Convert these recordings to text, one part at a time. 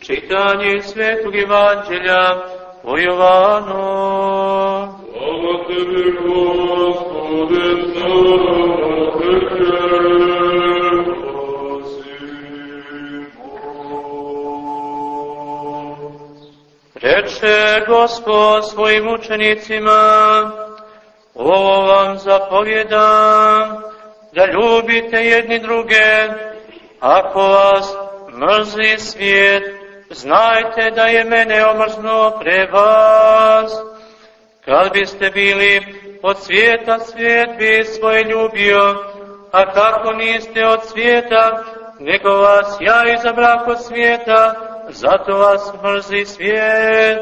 Čitanje Svetog Evanđelja po Jovanu. Slava tebi, Gospode, slava spasimo. Reče Gospod svojim učenicima, ovo vam zapovjedam, da ljubite jedni druge, ako vas mrzi svijet, znajte da je mene omrznuo pre vas. Kad biste bili od svijeta, svijet bi svoje ljubio, a kako niste od svijeta, nego vas ja izabrah od svijeta, zato vas mrzi svijet.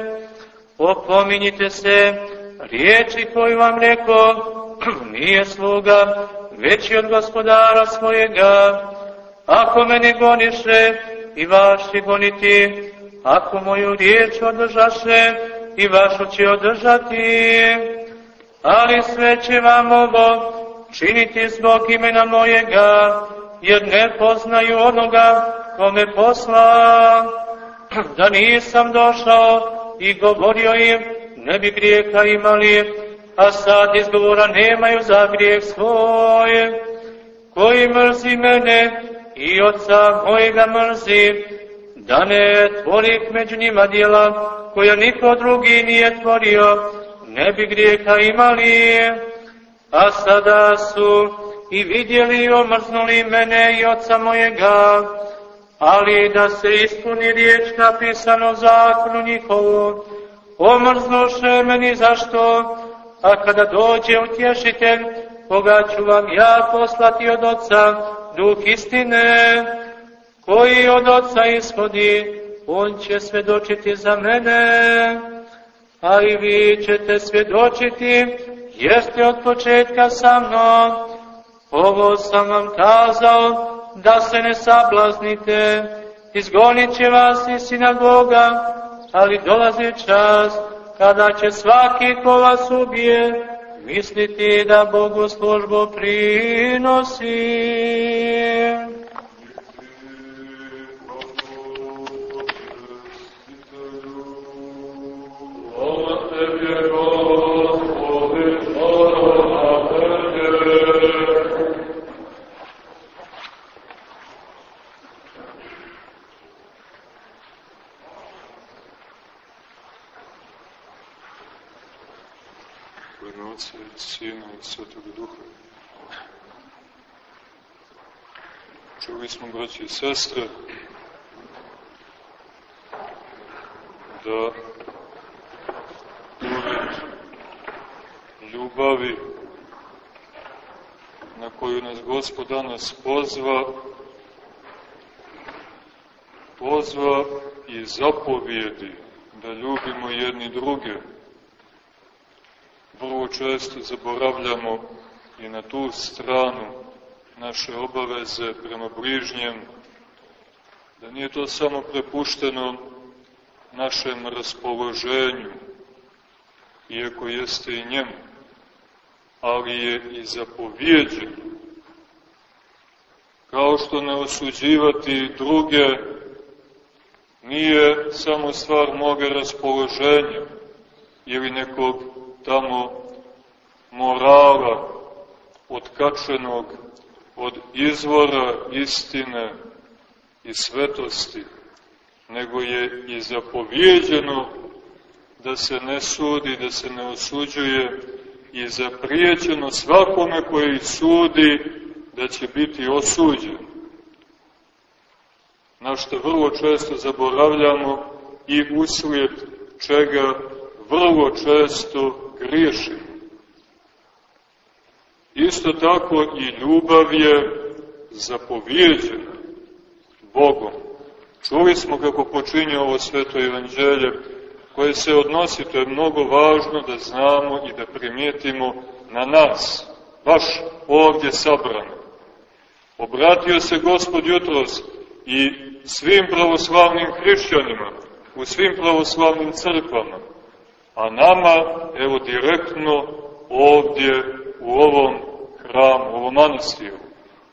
Opominjite se, riječi koju vam rekao, nije sluga, već i od gospodara svojega. Ako mene goniše, i vaši goniti, ako moju riječ održaše, i vašu će održati. Ali sve će vam ovo činiti zbog imena mojega, jer ne poznaju onoga ko me posla. Da nisam došao i govorio im, ne bi grijeha imali, a sad izgovora nemaju za grijeh svoj. Koji mrzi mene i oca mojega mrzi, da ne tvori među njima dijela koja niko drugi nije tvorio, ne bi grijeha imali. A sada su i vidjeli i omrznuli mene i oca mojega, ali da se ispuni riječ napisano zakonu njihovu, omrznuše meni zašto, a kada dođe utješitelj, koga ću vam ja poslati od oca, duh istine, koji od oca ishodi, on će svedočiti za mene, a i vi ćete svedočiti, jer ste od početka sa mnom. Ovo sam vam kazao, da se ne sablaznite, izgonit će vas iz sinagoga, ali dolazi čas kada će svaki ko vas ubije, misliti da Bogu službu prinosi. Braći i sestre, da pored ljubavi na koju nas Gospod danas pozva, pozva i zapovjedi da ljubimo jedni druge. Vrlo često zaboravljamo i na tu stranu naše obaveze prema bližnjem, da nije to samo prepušteno našem raspoloženju, iako jeste i njemu, ali je i zapovjeđen. Kao što ne osuđivati druge nije samo stvar moga raspoloženja ili nekog tamo morala otkačenog od izvora istine i svetosti, nego je i zapovjeđeno da se ne sudi, da se ne osuđuje i zaprijećeno svakome koji sudi da će biti osuđen. Na što vrlo često zaboravljamo i uslijed čega vrlo često griješimo. Isto tako i ljubav je zapovjeđena Bogom. Čuli smo kako počinje ovo sveto evanđelje koje se odnosi, to je mnogo važno da znamo i da primijetimo na nas, baš ovdje sabrano. Obratio se Gospod jutros i svim pravoslavnim hrišćanima, u svim pravoslavnim crkvama, a nama, evo direktno ovdje u ovom hramu, u ovom manastiru.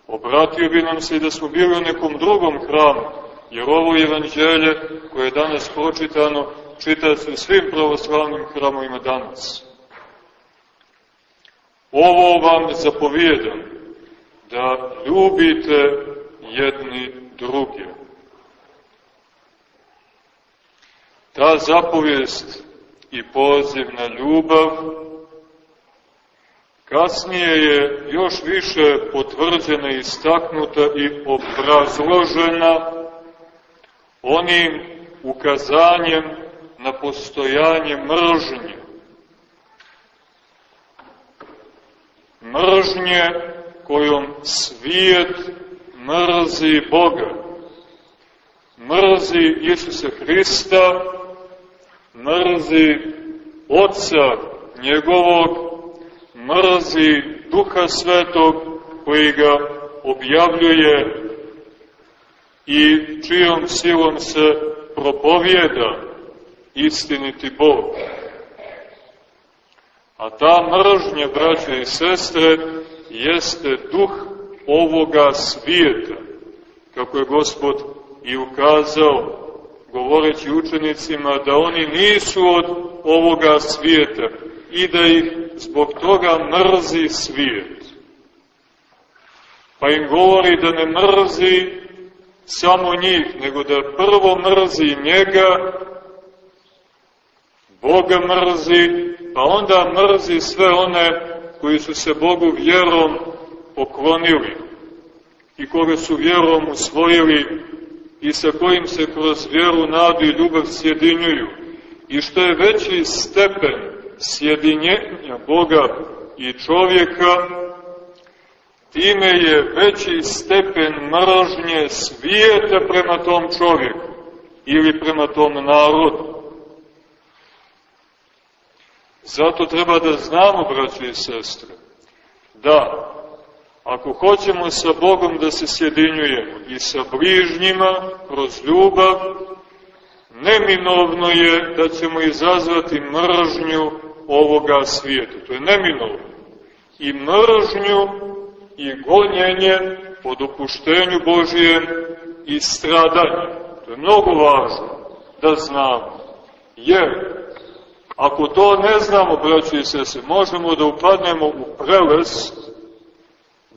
Obratio bi nam se i da smo bili u nekom drugom hramu, jer ovo evanđelje koje je danas pročitano, čita se u svim pravoslavnim hramovima danas. Ovo vam zapovijedam, da ljubite jedni druge. Ta zapovijest i poziv na ljubav kasnije je još više potvrđena, istaknuta i obrazložena onim ukazanjem na postojanje mržnje. Mržnje kojom svijet mrzi Boga, mrzi Isusa Hrista, mrzi Otca njegovog, mrzi Duha Svetog koji ga objavljuje i čijom silom se propovjeda istiniti Bog. A ta mržnja, braće i sestre, jeste duh ovoga svijeta, kako je Gospod i ukazao, govoreći učenicima da oni nisu od ovoga svijeta i da ih zbog toga mrzi svijet. Pa im govori da ne mrzi samo njih, nego da prvo mrzi njega, Boga mrzi, pa onda mrzi sve one koji su se Bogu vjerom poklonili i koga su vjerom usvojili i sa kojim se kroz vjeru, nadu i ljubav sjedinjuju. I što je veći stepen sjedinjenja Boga i čovjeka, time je veći stepen mržnje svijeta prema tom čovjeku ili prema tom narodu. Zato treba da znamo, braći i sestre, da ako hoćemo sa Bogom da se sjedinjujemo i sa bližnjima kroz ljubav, neminovno je da ćemo izazvati mržnju ovoga svijeta. To je neminovno. I mržnju i gonjenje po dopuštenju Božijem i stradanje. To je mnogo važno da znamo. Jer Ako to ne znamo, braći i sese, možemo da upadnemo u preles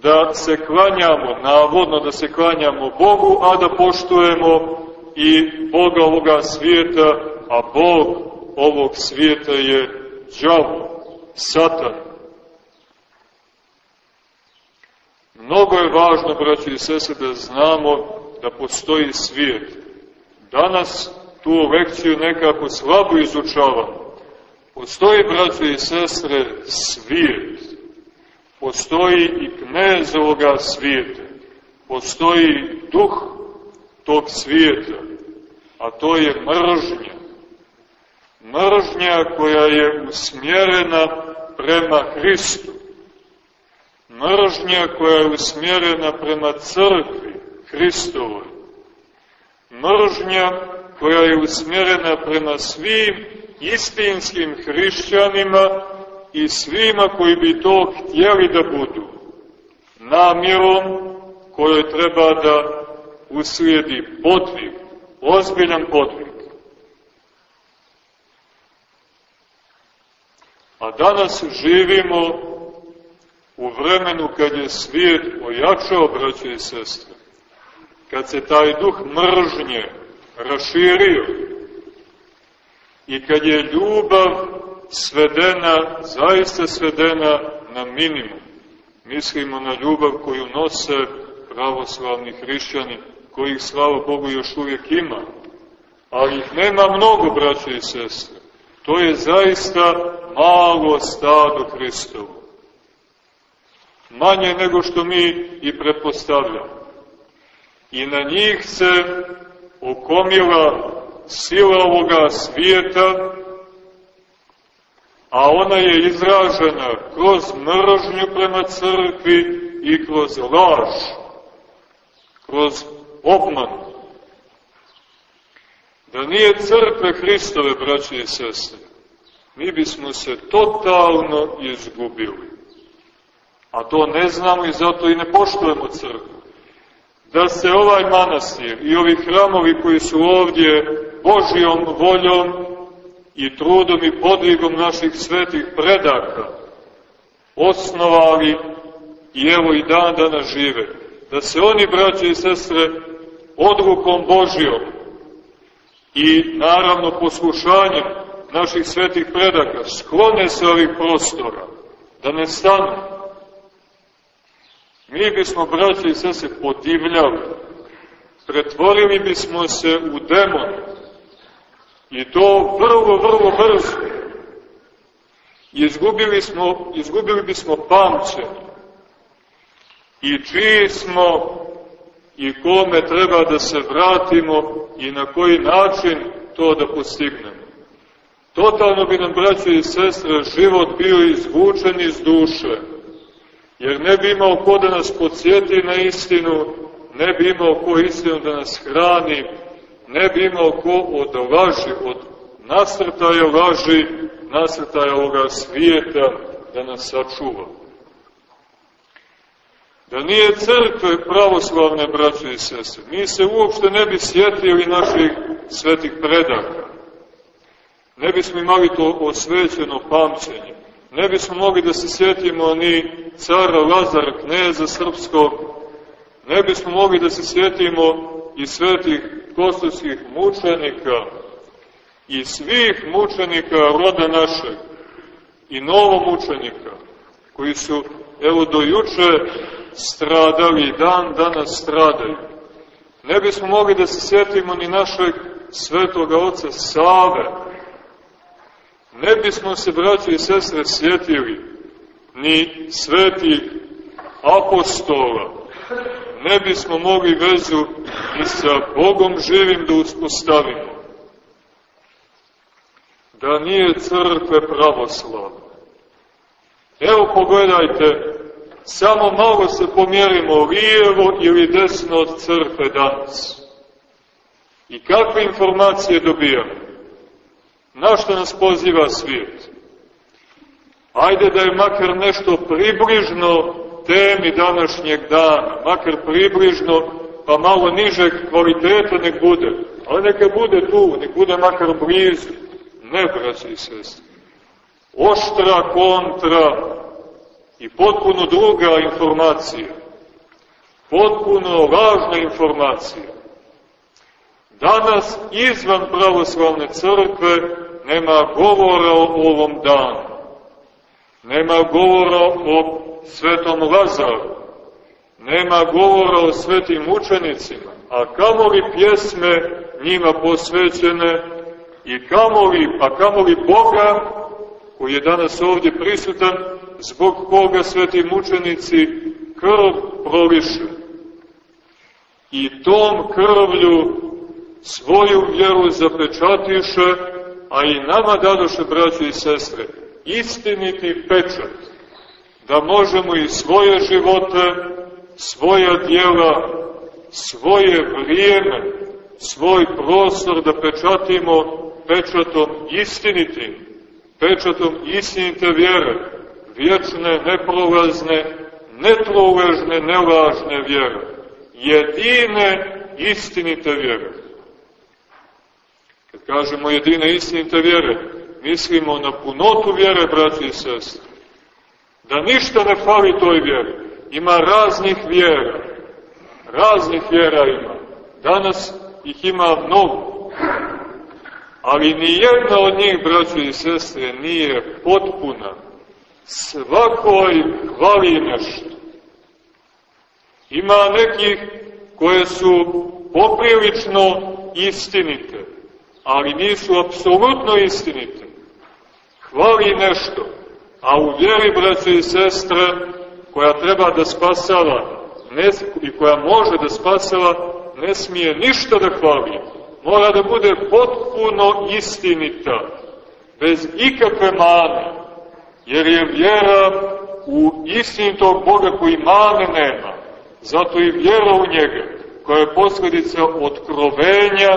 da se klanjamo, navodno da se klanjamo Bogu, a da poštujemo i Boga ovoga svijeta, a Bog ovog svijeta je džavo, satan. Mnogo je važno, braći i sese, da znamo da postoji svijet. Danas tu lekciju nekako slabo izučavamo Postoji, braćo i sestre, svijet. Postoji i knez ovoga svijeta. Postoji duh tog svijeta, a to je mržnja. Mržnja koja je usmjerena prema Hristu. Mržnja koja je usmjerena prema crkvi Hristovoj. Mržnja koja je usmjerena prema svim istinskim hrišćanima i svima koji bi to htjeli da budu, namjerom kojoj treba da uslijedi podvig, ozbiljan podvig. A danas živimo u vremenu kad je svijet ojačao, braće i sestre, kad se taj duh mržnje raširio, i kad je ljubav svedena, zaista svedena na minimum. Mislimo na ljubav koju nose pravoslavni hrišćani, kojih, slava Bogu, još uvijek ima. Ali ih nema mnogo, braće i sestre. To je zaista malo stado Hristovo. Manje nego što mi i pretpostavljamo. I na njih se okomila sila ovoga svijeta, a ona je izražena kroz mržnju prema crkvi i kroz laž, kroz obman. Da nije crkve Hristove, braće i sestre, mi bismo se totalno izgubili. A to ne znamo i zato i ne poštujemo crkvu. da se ovaj manastir i ovi hramovi koji su ovdje Božijom voljom i trudom i podvigom naših svetih predaka osnovali i evo i dan dana žive. Da se oni, braće i sestre, odlukom Božijom i naravno poslušanjem naših svetih predaka sklone se ovih prostora, da ne stanu. Mi bismo, braće i sestre, podivljali, pretvorili bismo se u demon i to vrlo, vrlo brzo. Izgubili, smo, izgubili bismo pamćenje i čiji smo i kome treba da se vratimo i na koji način to da postignemo. Totalno bi nam, braće i sestre, život bio izvučen iz duše, jer ne bi imao ko da nas podsjeti na istinu, ne bi imao ko istinu da nas hrani, ne bi imao ko od laži, od nasrtaja laži, nasrtaja ovoga svijeta da nas sačuva da nije crkve pravoslavne braće i sestre, mi se uopšte ne bi sjetili naših svetih predaka. Ne bismo imali to osvećeno pamćenje. Ne bismo mogli da se sjetimo ni cara Lazara, kneza srpskog. Ne bismo mogli da se sjetimo i svetih kostovskih mučenika i svih mučenika roda našeg i novo mučenika koji su, evo, do stradali dan danas stradaju. Ne bismo mogli da se sjetimo ni našeg svetoga oca Save. Ne bismo se, braći i sestre, sjetili ni svetih apostola. Ne bismo mogli vezu i sa Bogom živim da uspostavimo. Da nije crkve pravoslavne. Evo pogledajte samo malo se pomjerimo lijevo ili desno od crkve danas. I kakve informacije dobijamo? Na što nas poziva svijet? Ajde da je makar nešto približno temi današnjeg dana, makar približno, pa malo nižeg kvaliteta nek bude, ali neka bude tu, nek bude makar blizu. Ne, braći i sestri. Oštra kontra i potpuno druga informacija, potpuno važna informacija. Danas izvan pravoslavne crkve nema govora o ovom danu. Nema govora o svetom Lazaru. Nema govora o svetim učenicima. A kamoli pjesme njima posvećene i kamoli, pa kamoli Boga koji je danas ovdje prisutan zbog koga sveti mučenici krv prolišu. I tom krvlju svoju vjeru zapečatiše, a i nama dadoše, braći i sestre, istiniti pečat, da možemo i svoje živote, svoja dijela, svoje vrijeme, svoj prostor da pečatimo pečatom istinitim, pečatom istinite vjere, vječne, neprolazne, netlouvežne, nelažne vjere. Jedine istinite vjere. Kad kažemo jedine istinite vjere, mislimo na punotu vjere, braći i sestri. Da ništa ne fali toj vjeri. Ima raznih vjera. Raznih vjera ima. Danas ih ima mnogo. Ali ni jedna od njih, braći i sestre, nije potpuna svakoj hvali nešto. Ima nekih koje su poprilično istinite, ali nisu apsolutno istinite. Hvali nešto, a u vjeri, braće i sestre, koja treba da spasava ne, i koja može da spasava, ne smije ništa da hvali. Mora da bude potpuno istinita, bez ikakve mane jer je vjera u istinitog Boga koji mane nema. Zato i vjera u njega, koja je posledica otkrovenja,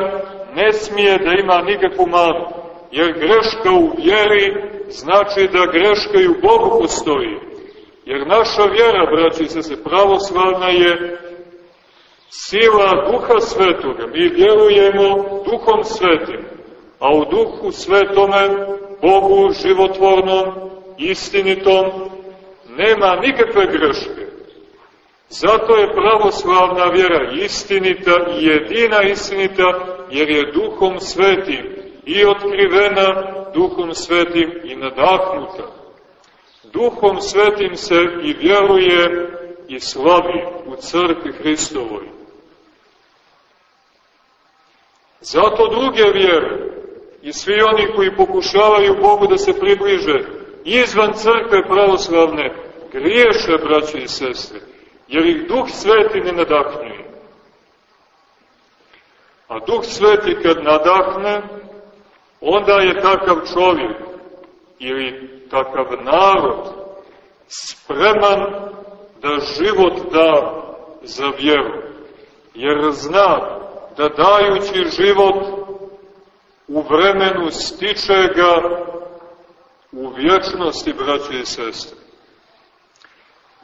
ne smije da ima nikakvu manu. Jer greška u vjeri znači da greška i u Bogu postoji. Jer naša vjera, braći se, se pravoslavna je sila Duha Svetoga. Mi vjerujemo Duhom Svetim, a u Duhu Svetome, Bogu životvornom, istinitom, nema nikakve greške. Zato je pravoslavna vjera istinita i jedina istinita, jer je Duhom Svetim i otkrivena Duhom Svetim i nadahnuta. Duhom Svetim se i vjeruje i slavi u crkvi Hristovoj. Zato druge vjere i svi oni koji pokušavaju Bogu da se približe izvan crkve pravoslavne griješe, braće i sestre, jer ih Duh Sveti ne nadahnuje. A Duh Sveti kad nadahne, onda je takav čovjek ili takav narod spreman da život da za vjeru, jer zna da dajući život u vremenu stiče ga u vječnosti, braće i sestre.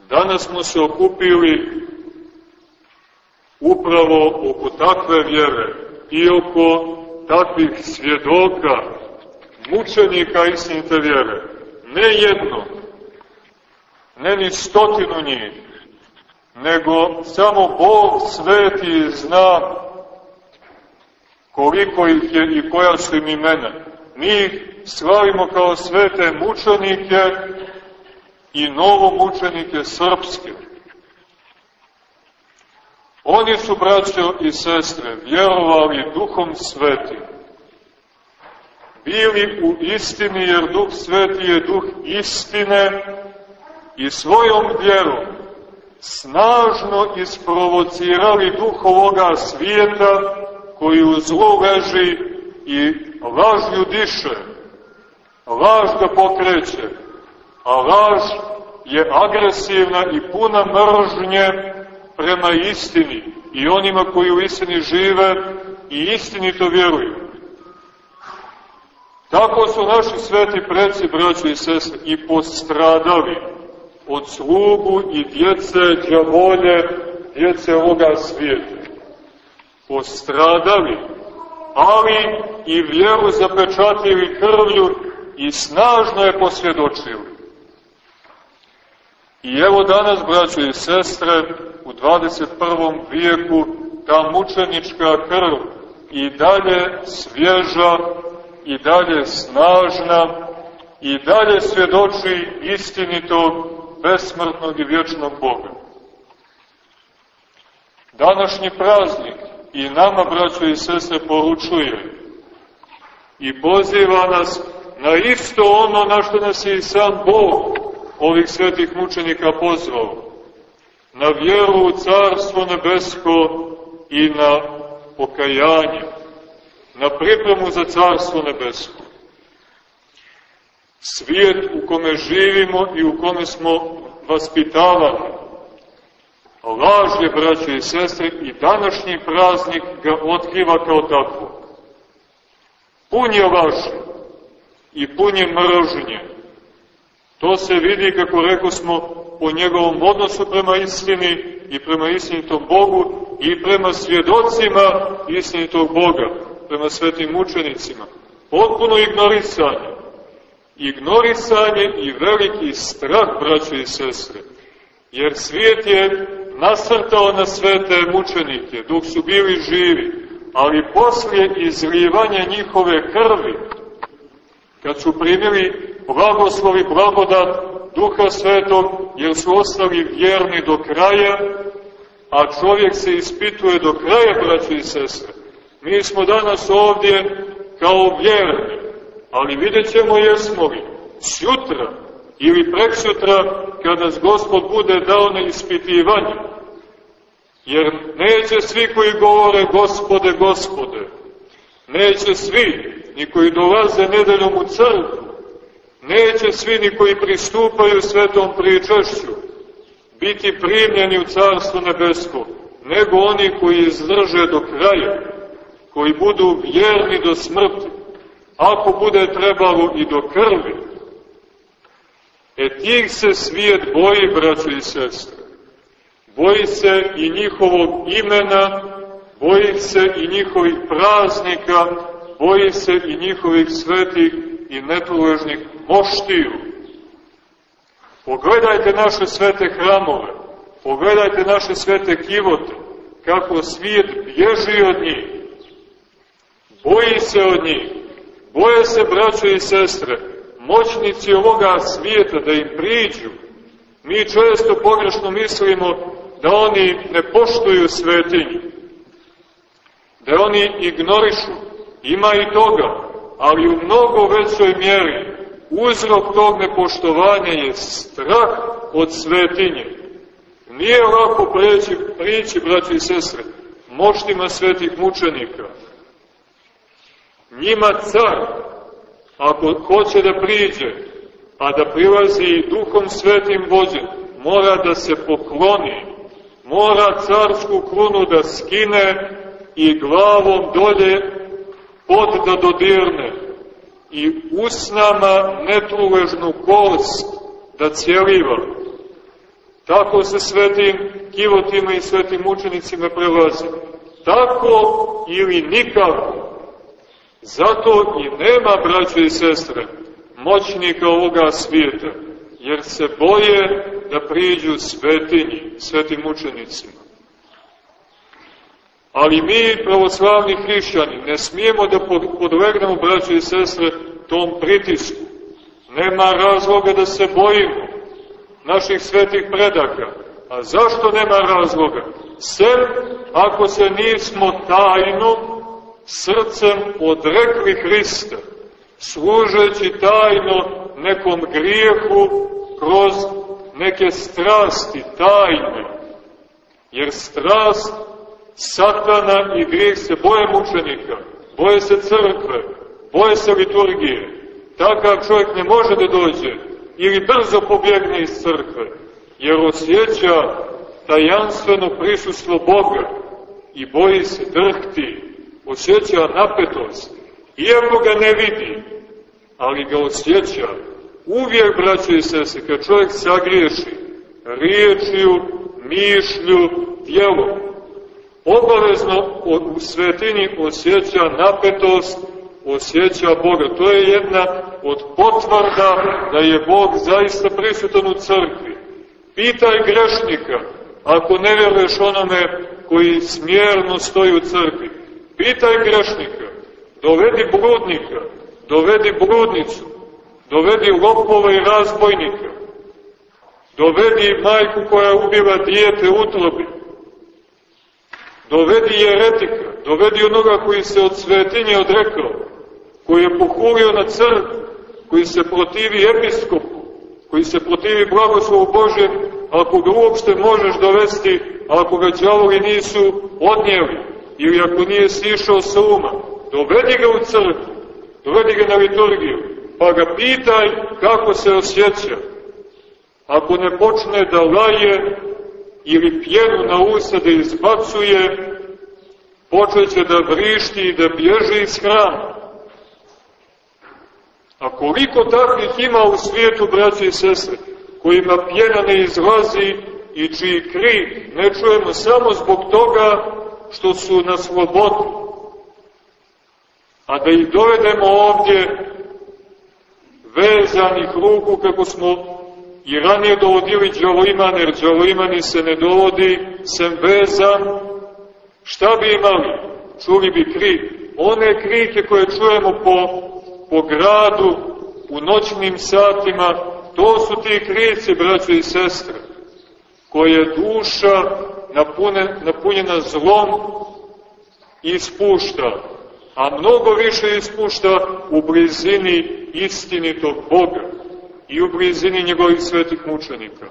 Danas smo se okupili upravo oko takve vjere i oko takvih svjedoka, mučenika istinite vjere. Ne jedno, ne ni stotinu njih, nego samo Bog sveti zna koliko ih je i koja su im imena. Mi ih slavimo kao svete mučenike i novomučenike srpske. Oni su, braćo i sestre, vjerovali duhom svetim. Bili u istini, jer duh sveti je duh istine i svojom vjerom snažno isprovocirali duh ovoga svijeta koji u zlu i lažnju diše, laž ga pokreće, a laž je agresivna i puna mržnje prema istini i onima koji u istini žive i istinito vjeruju. Tako su naši sveti preci, braći i sestre, i postradali od slugu i djece džavolje, djece ovoga svijeta postradali, ali i vjeru zapečatili krvlju i snažno je posvjedočili. I evo danas, braćo i sestre, u 21. vijeku ta mučenička krv i dalje svježa, i dalje snažna, i dalje svjedoči istinitog, besmrtnog i vječnog Boga. Današnji praznik i nama, braćo i sestre, poručuje i poziva nas na isto ono na što nas je i sam Bog ovih svetih mučenika pozvao, na vjeru u Carstvo nebesko i na pokajanje, na pripremu za Carstvo nebesko. Svijet u kome živimo i u kome smo vaspitavani, Laž je, i sestre, i današnji praznik ga otkriva kao takvo. Pun je laži i pun je mržnje. To se vidi, kako rekao smo, po njegovom odnosu prema istini i prema istinitom Bogu i prema svjedocima istinitog Boga, prema svetim učenicima. Potpuno ignorisanje. Ignorisanje i veliki strah, braće i sestre. Jer svijet je nasrtao na svete mučenike dok su bili živi, ali poslije izlivanja njihove krvi, kad su primili blagoslov i blagodat Duha Svetog, jer su ostali vjerni do kraja, a čovjek se ispituje do kraja, braći i sestre. Mi smo danas ovdje kao vjerni, ali vidjet ćemo jesmo li sutra ili preksutra kada nas Gospod bude dao na ispitivanje. Jer neće svi koji govore Gospode, Gospode, neće svi, ni koji dolaze nedeljom u crkvu, neće svi ni koji pristupaju svetom pričašću, biti primljeni u Carstvo nebesko, nego oni koji izdrže do kraja, koji budu vjerni do smrti, ako bude trebalo i do krvi. E tih se svijet boji, braćo i sestre. boji se i njihovog imena, boji se i njihovih praznika, boji se i njihovih svetih i netruležnih moštiju. Pogledajte naše svete hramove, pogledajte naše svete kivote, kako svijet bježi od njih, boji se od njih, boje se braćo i sestre, moćnici ovoga svijeta da im priđu. Mi često pogrešno mislimo da oni ne poštuju svetinju, da oni ignorišu, ima i toga, ali u mnogo većoj mjeri uzrok tog nepoštovanja je strah od svetinje. Nije lako preći, prići, braći i sestre, moštima svetih mučenika. Njima car, ako hoće da priđe, a da prilazi duhom svetim vođen, mora da se pokloni, mora carsku krunu da skine i glavom dolje pod da dodirne i usnama netruležnu kost da cijeliva. Tako se svetim kivotima i svetim učenicima prelazi. Tako ili nikako. Zato i nema, braće i sestre, moćnika ovoga svijeta, jer se boje da priđu svetinji, svetim učenicima. Ali mi, pravoslavni hrišćani, ne smijemo da podlegnemo, braće i sestre, tom pritisku. Nema razloga da se bojimo naših svetih predaka. A zašto nema razloga? Sem ako se nismo tajno srcem odrekli Hrista, služeći tajno nekom grijehu kroz neke strasti tajne. Jer strast satana i grijeh se boje mučenika, boje se crkve, boje se liturgije. Takav čovjek ne može da dođe ili brzo pobjegne iz crkve, jer osjeća tajanstveno prisustvo Boga i boji se drhti, osjeća napetost, iako ga ne vidi, ali ga osjeća. Uvijek, braćo i sese, kad čovjek sagriješi riječju, mišlju, djelom, obavezno u svetini osjeća napetost, osjeća Boga. To je jedna od potvrda da je Bog zaista prisutan u crkvi. Pitaj grešnika, ako ne vjeruješ onome koji smjerno stoji u crkvi. Pitaj grešnika, dovedi bludnika, dovedi bludnicu, dovedi lopova i razbojnika, dovedi majku koja ubiva dijete utrobi, dovedi jeretika, dovedi onoga koji se od svetinje odrekao, koji je pohulio na crkvu, koji se protivi episkopu, koji se protivi blagoslovu Bože, ako ga uopšte možeš dovesti, ako ga džavoli nisu odnijeli, ili ako nije sišao sa uma, dovedi ga u crkvu, dovedi ga na liturgiju, pa ga pitaj kako se osjeća. Ako ne počne da laje, ili pjenu na usta da izbacuje, počeće da vrišti i da bježe iz hrana. A koliko takvih ima u svijetu, braći i sestre, kojima pjena ne izlazi i čiji krik ne čujemo samo zbog toga što su na slobodu. A da ih dovedemo ovdje vezanih ruku kako smo i ranije dovodili džavoiman, jer džavoimani se ne dovodi sem vezan, šta bi imali? Čuli bi krik. One krike koje čujemo po, po gradu, u noćnim satima, to su ti krici, braćo i sestre, koje duša napune, napunjena zlom ispušta, a mnogo više ispušta u blizini istinitog Boga i u blizini njegovih svetih mučenika.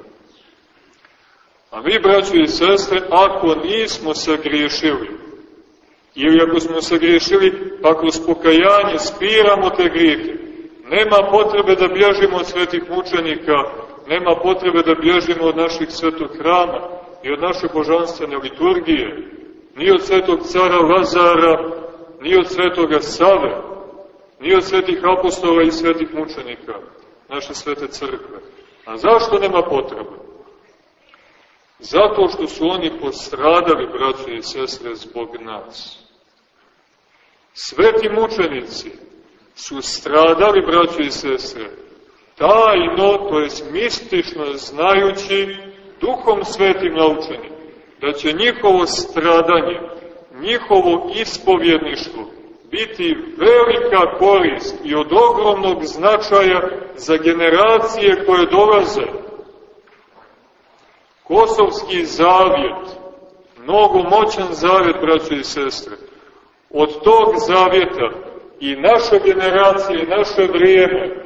A mi, braćo i sestre, ako nismo sagriješili, ili ako smo sagriješili, pa kroz pokajanje spiramo te grijehe, nema potrebe da bježimo od svetih mučenika, nema potrebe da bježimo od naših svetog hrama i od naše božanstvene liturgije, ni od svetog cara Lazara, ni od svetoga Save, ni od svetih apostola i svetih mučenika naše svete crkve. A zašto nema potrebe? Zato što su oni postradali, braće i sestre, zbog nas. Sveti mučenici su stradali, braće i sestre, tajno, to je mistično znajući, duhom svetim naučenim, da će njihovo stradanje, njihovo ispovjedništvo biti velika korist i od ogromnog značaja za generacije koje dolaze. Kosovski zavjet, mnogo moćan zavjet, braće i sestre, od tog zavjeta i naša generacija i naše vrijeme,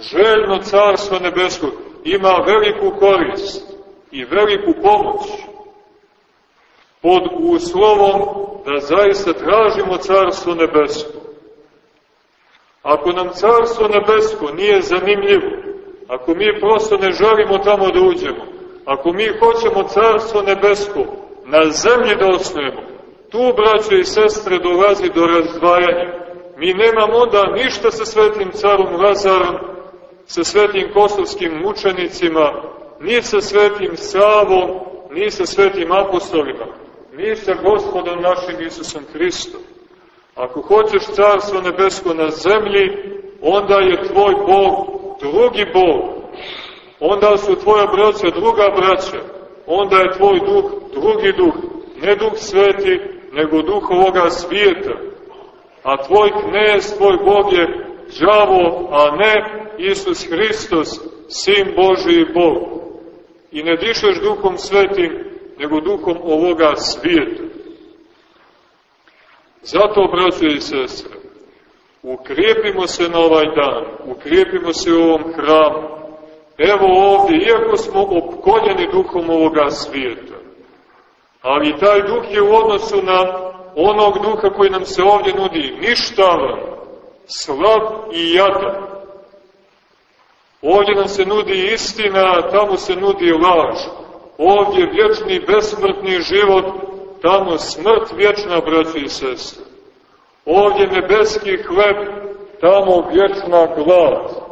željno carstvo nebesko, ima veliku korist i veliku pomoć pod uslovom da zaista tražimo carstvo nebesko. Ako nam carstvo nebesko nije zanimljivo, ako mi prosto ne želimo tamo da uđemo, ako mi hoćemo carstvo nebesko na zemlji da osnujemo, tu, braće i sestre, dolazi do razdvajanja. Mi nemamo onda ništa sa svetim carom Lazarom, sa svetim kosovskim mučenicima, ni sa svetim Savom, ni sa svetim apostolima, ni sa gospodom našim Isusom Hristom. Ako hoćeš carstvo nebesko na zemlji, onda je tvoj Bog drugi Bog. Onda su tvoja braća druga braća. Onda je tvoj duh drugi duh. Ne duh sveti, nego duh ovoga svijeta. A tvoj knez, tvoj Bog je džavo, a ne Isus Hristos, Sin Boži i Bog. I ne dišeš duhom svetim, nego duhom ovoga svijeta. Zato, braće i sestre, ukrijepimo se na ovaj dan, ukrijepimo se u ovom hramu. Evo ovdje, iako smo opkoljeni duhom ovoga svijeta, ali taj duh je u odnosu na onog duha koji nam se ovdje nudi ništavan, slab i jadan. Ovdje nam se nudi istina, tamo se nudi laž. Ovdje vječni, besmrtni život, tamo smrt vječna, braći i sestre. Ovdje nebeski hleb, tamo vječna glad.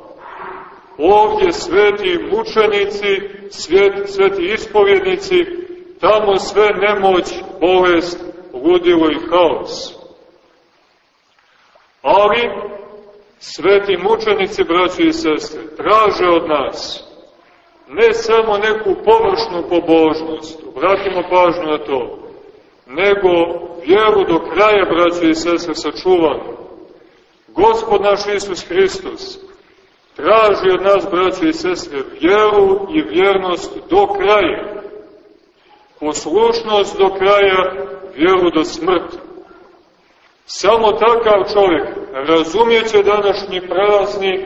Ovdje sveti mučenici, sveti, sveti ispovjednici, tamo sve nemoć, bolest, ludilo i haos. Ali, sveti mučenici, braći i sestre, traže od nas ne samo neku površnu pobožnost, obratimo pažnju na to, nego vjeru do kraja, braći i sestre, sačuvanu. Gospod naš Isus Hristos traži od nas, braći i sestre, vjeru i vjernost do kraja, poslušnost do kraja, vjeru do smrti. Samo takav čovjek razumijeće današnji praznik,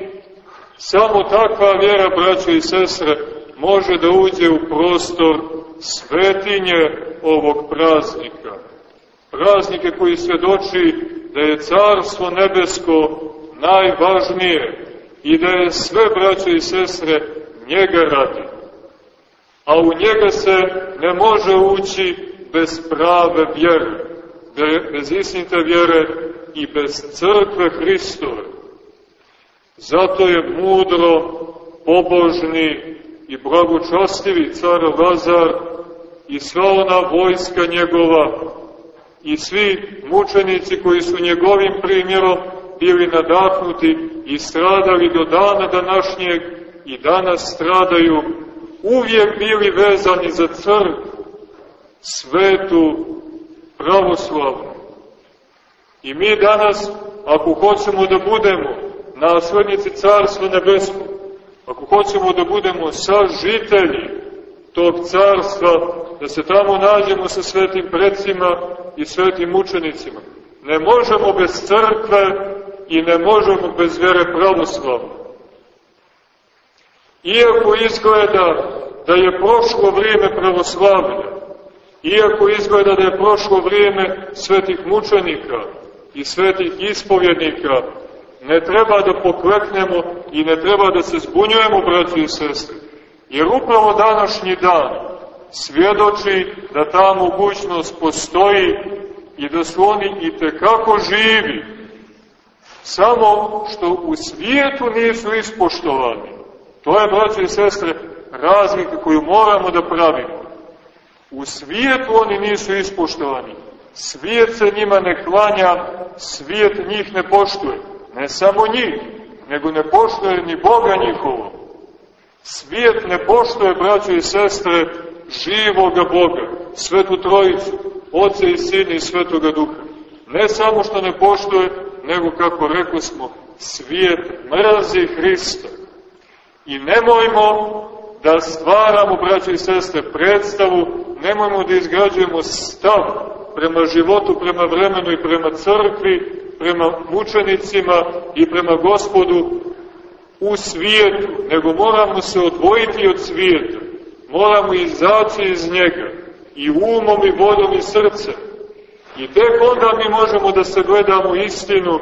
samo takva vjera, braćo i sestre, može da uđe u prostor svetinje ovog praznika. Praznike koji svedoči da je Carstvo nebesko najvažnije i da je sve, braćo i sestre, njega radi. A u njega se ne može ući bez prave vjere, bez istinite vjere i bez crkve Hristove. Zato je mudro, pobožni i blagočostivi car Lazar i sva ona vojska njegova i svi mučenici koji su njegovim primjerom bili nadahnuti i stradali do dana današnjeg i danas stradaju, uvijek bili vezani za crkvu, svetu, pravoslavnu. I mi danas, ako hoćemo da budemo naslednici Carstva Nebeskog, ako hoćemo da budemo sažitelji tog carstva, da se tamo nađemo sa svetim predsima i svetim mučenicima, ne možemo bez crkve i ne možemo bez vere pravoslavne. Iako izgleda da je prošlo vrijeme pravoslavlja, iako izgleda da je prošlo vrijeme svetih mučenika i svetih ispovjednika, ne treba da pokleknemo i ne treba da se zbunjujemo, braći i sestri. Jer upravo današnji dan svjedoči da ta mogućnost postoji i da su oni i tekako živi. Samo što u svijetu nisu ispoštovani. To je, braći i sestre, razlika koju moramo da pravimo. U svijetu oni nisu ispoštovani. Svijet se njima ne klanja, svijet njih ne poštuje. Ne samo njih, nego ne poštuje ni Boga njihovo. Svijet ne poštuje, braćo i sestre, živoga Boga, svetu trojicu, Oca i Sina i Svetoga Duha. Ne samo što ne poštuje, nego, kako rekli smo, svijet mrazi Hrista. I nemojmo da stvaramo, braćo i sestre, predstavu, nemojmo da izgrađujemo stav prema životu, prema vremenu i prema crkvi, prema mučenicima i prema gospodu u svijetu, nego moramo se odvojiti od svijeta, moramo izaći iz njega i umom i vodom i srcem. I tek onda mi možemo da se gledamo istinu,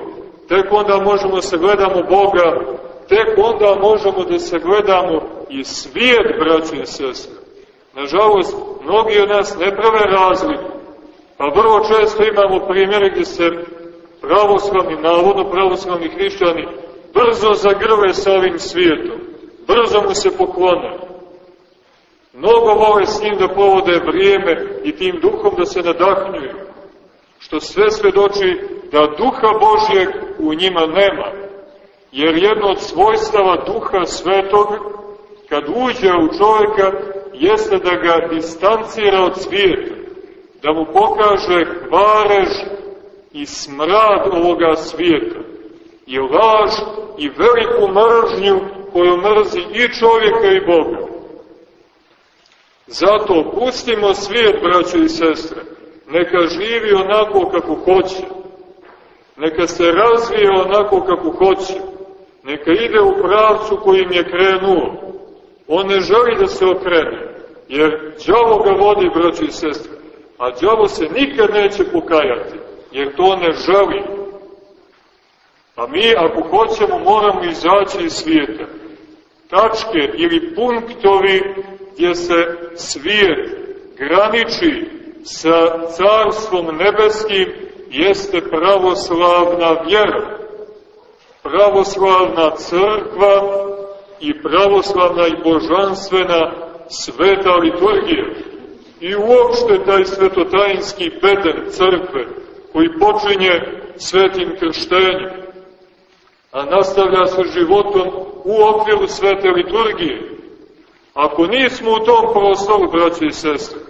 tek onda možemo da se gledamo Boga, tek onda možemo da se gledamo i svijet, braći i sestre. Nažalost, mnogi od nas ne prave razliku, pa vrlo često imamo primjere gdje se pravoslavni, navodno pravoslavni hrišćani, brzo zagrve sa ovim svijetom, brzo mu se poklone. Mnogo vole s njim da povode vrijeme i tim duhom da se nadahnjuju, što sve svedoči da duha Božjeg u njima nema, jer jedno od svojstava duha svetog, kad uđe u čovjeka, jeste da ga distancira od svijeta, da mu pokaže hvarež i smrad ovoga svijeta, i laž i veliku mržnju koju mrzi i čovjeka i Boga. Zato pustimo svijet, braćo i sestre, neka živi onako kako hoće, neka se razvije onako kako hoće, neka ide u pravcu kojim je krenuo. On ne želi da se okrene, jer džavo ga vodi, braćo i sestre, a džavo se nikad neće pokajati, jer to ne želi. A mi, ako hoćemo, moramo izaći iz svijeta. Tačke ili punktovi gdje se svijet graniči sa carstvom nebeskim jeste pravoslavna vjera. Pravoslavna crkva i pravoslavna i božanstvena sveta liturgija. I uopšte taj svetotajinski beden crkve koji počinje svetim krštenjem, a nastavlja se životom u okviru svete liturgije. Ako nismo u tom prostoru, braći i sestre,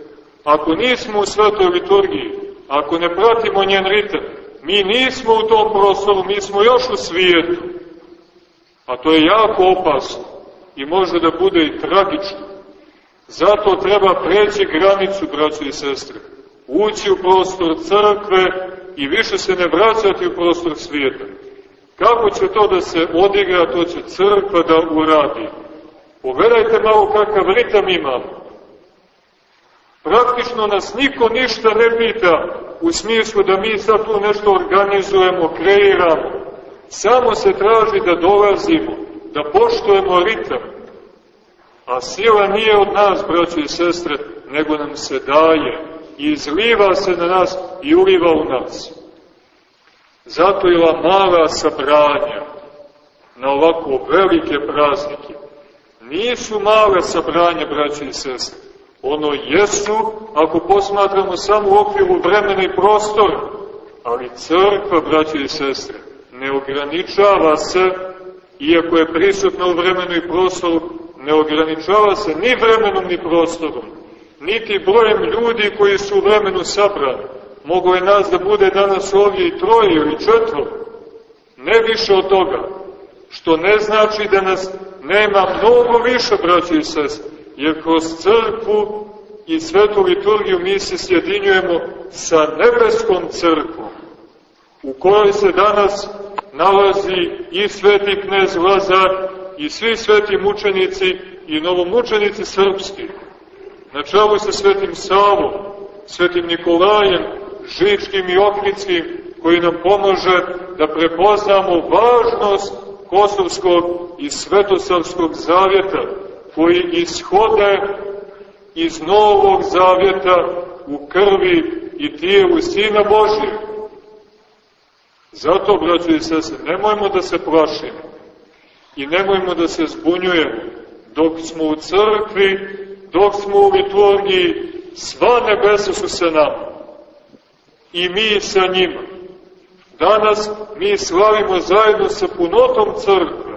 ako nismo u svetoj liturgiji, ako ne pratimo njen ritem, mi nismo u tom prostoru, mi smo još u svijetu. A to je jako opasno i može da bude i tragično. Zato treba preći granicu, braći i sestre, ući u prostor crkve i više se ne vraćati u prostor svijeta. Kako će to da se odigra, to će crkva da uradi. Pogledajte malo kakav ritam imamo. Praktično nas niko ništa ne pita u smislu da mi sad tu nešto organizujemo, kreiramo. Samo se traži da dolazimo, da poštujemo ritam. A sila nije od nas, braći i sestre, nego nam se daje i izliva se na nas i uliva u nas. Zato je mala sabranja na ovako velike praznike. Nisu male sabranja, braći i sestre. Ono jesu, ako posmatramo samo u okviru vremena i prostora. Ali crkva, braći i sestre, ne ograničava se, iako je prisutna u vremenu i prostoru, ne ograničava se ni vremenom ni prostorom, niti brojem ljudi koji su u vremenu sabrani. Mogo je nas da bude danas ovdje i troje ili četvro, ne više od toga, što ne znači da nas nema mnogo više, braći i sest, jer kroz crkvu i svetu liturgiju mi se sjedinjujemo sa nebeskom crkvom, u kojoj se danas nalazi i sveti knez Lazar, i svi sveti mučenici i novomučenici srpski, na čelu sa svetim Savom, svetim Nikolajem, Žičkim i Okrickim, koji nam pomože da prepoznamo važnost Kosovskog i Svetosavskog zavjeta, koji ishode iz Novog zavjeta u krvi i tijelu Sina Božije. Zato, braći i sese, nemojmo da se plašimo i nemojmo da se zbunjujemo dok smo u crkvi, dok smo u liturgiji sva nebesa su sa nama. I mi sa njima. Danas mi slavimo zajedno sa punotom crkve,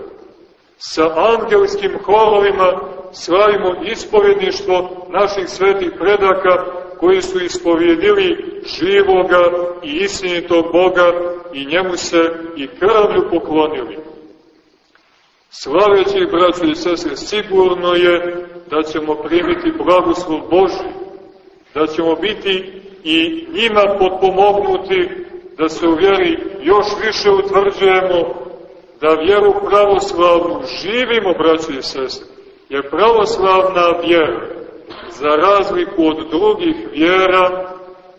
sa angelskim horovima, slavimo ispovjedništvo naših svetih predaka koji su ispovjedili živoga i istinitog Boga i njemu se i krvlju poklonili. Slaveći, braćo i sestre, sigurno je da ćemo primiti blagoslov Boži, da ćemo biti i njima potpomognuti da se u vjeri još više utvrđujemo, da vjeru pravoslavnu živimo, braćo i sestre, jer pravoslavna vjera, za razliku od drugih vjera,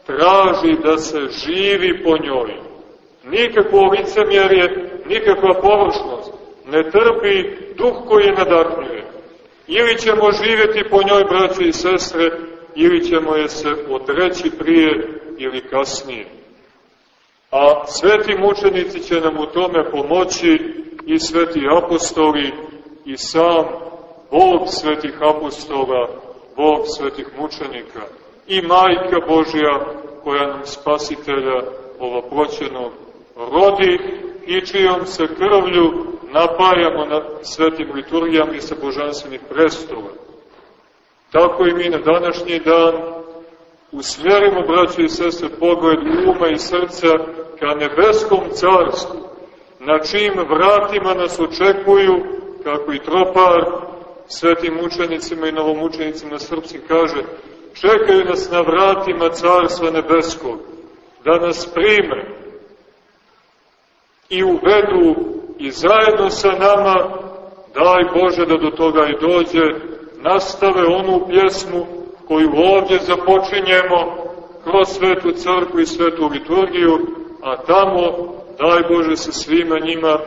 traži da se živi po njoj. Nikakvo licemjerje, nikakva površnost, ne trpi duh koji nadahnjuje. Ili ćemo živjeti po njoj, braće i sestre, ili ćemo je se odreći prije ili kasnije. A sveti mučenici će nam u tome pomoći i sveti apostoli i sam Bog svetih apostola, Bog svetih mučenika i majka Božja koja nam spasitelja ovoploćenog rodi i čijom se krvlju napajamo na svetim liturgijama i sa božanstvenih prestola. Tako i mi na današnji dan usmjerimo, braće i sestre, pogled uma i srca ka nebeskom carstvu, na čim vratima nas očekuju, kako i tropar svetim učenicima i novomučenicima srpskim kaže, čekaju nas na vratima carstva nebeskog, da nas prime i uvedu i zajedno sa nama, daj Bože da do toga i dođe, nastave onu pjesmu koju ovdje započinjemo kroz svetu crkvu i svetu liturgiju, a tamo, daj Bože sa svima njima,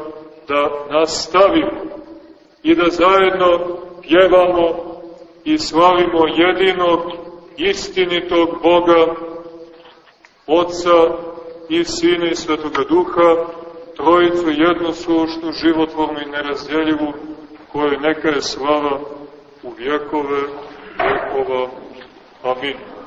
da nastavimo i da zajedno pjevamo i slavimo jedinog istinitog Boga, Otca i Sina i Svetoga Duha, Trojicu jednoslušnu, životvornu i nerazdjeljivu, kojoj neka je slava u vjekove vjekova. Amin.